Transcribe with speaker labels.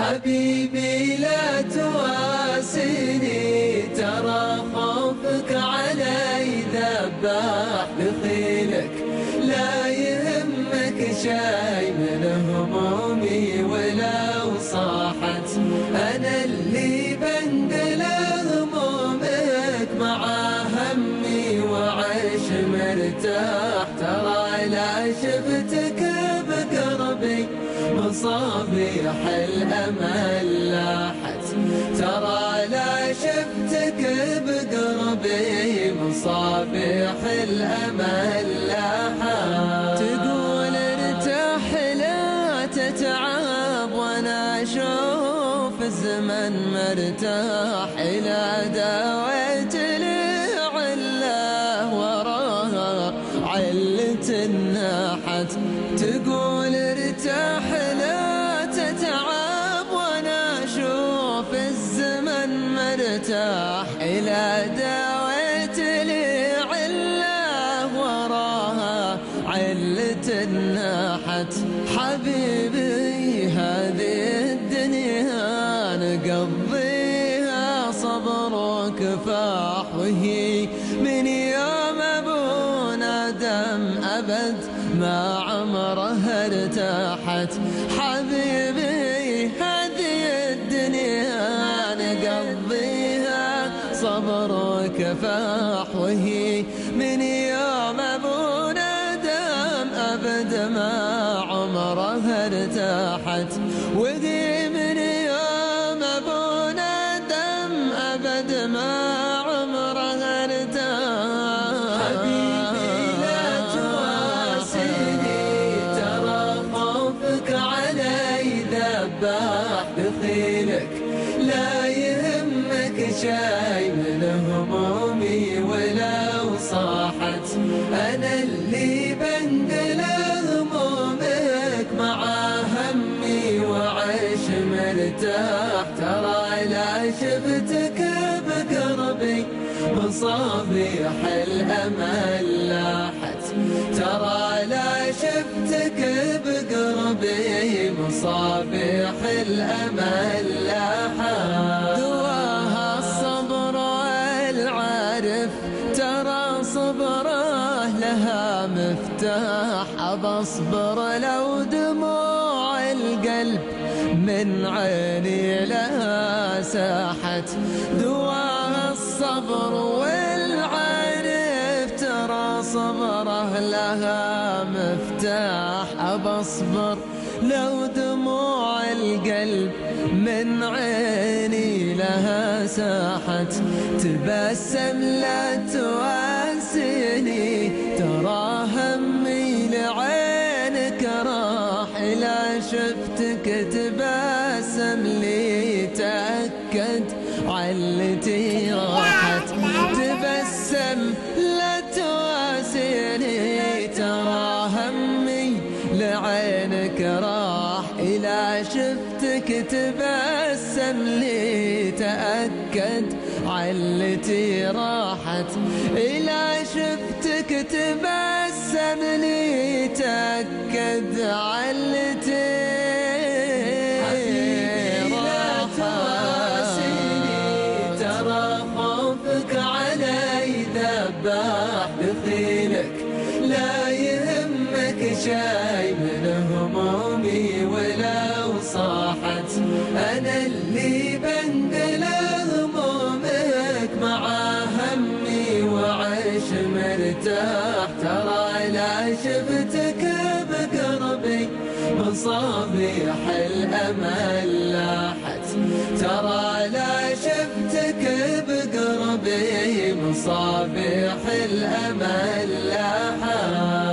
Speaker 1: حبيبي لا تواسيني ترى خوفك علي ذباح بخيلك. لا يهمك شي من همومي ولو صاحت انا اللي بندل همومك مع همي وعيش مرتاح. ترى لا شفتك مصابيح الأمل، لاحت. ترى لا شفتك بقربي مصابيح الأمل، لاحت. تقول ارتاح، لا تتعب وانا اشوف الزمن مرتاح. الى داويت الزمن مرتاح الى داويت لي عله وراها. علة الناحت حبيبي، هذه الدنيا نقضيها صبر وكفاح وهي من يوم ابونا دم ابد ما عمرها ارتاحت حبيبي، هذه نقضيها صبر وكفاح وهي من يوم ابونا دم ابد ما عمرها ارتاحت. وهي من يوم ابونا دم ابد ما عمرها ارتاحت. حبيبي لا تواسيني، ترى خوفك علي ذباح بخيلك. لا يهمك شي من همومي ولو صاحت انا اللي بندل همومك مع همي وعيش مرتاح ترى لا شفتك بقربي مصابيح الامل لاحت ترى لا شفتك بقربي مصابيح الامل لاحت لها مفتاح أبصبر لو دموع القلب من عيني لها ساحت. دواها الصبر والعارف ترى صبره لها مفتاح. أبصبر لو دموع القلب من عيني لها ساحت. تبسم لا تواسيني شفتك تبسم لي تأكد علتي راحت. تبسم لا تواسيني ترى همي لعينك راح. إلى شفتك تبسم لي تأكد علتي راحت. إلى شفتك تبسم لي تأكد علتي ترى خوفك علي ذباح بخيلك لا يهمك شي من همومي ولو صاحت. انا اللي بندل همومك مع همي وعيش مرتاح. شفتك بقربي مصابيح الامل لاحت. ترى لا شفتك بقربي مصابيح الامل لاحت.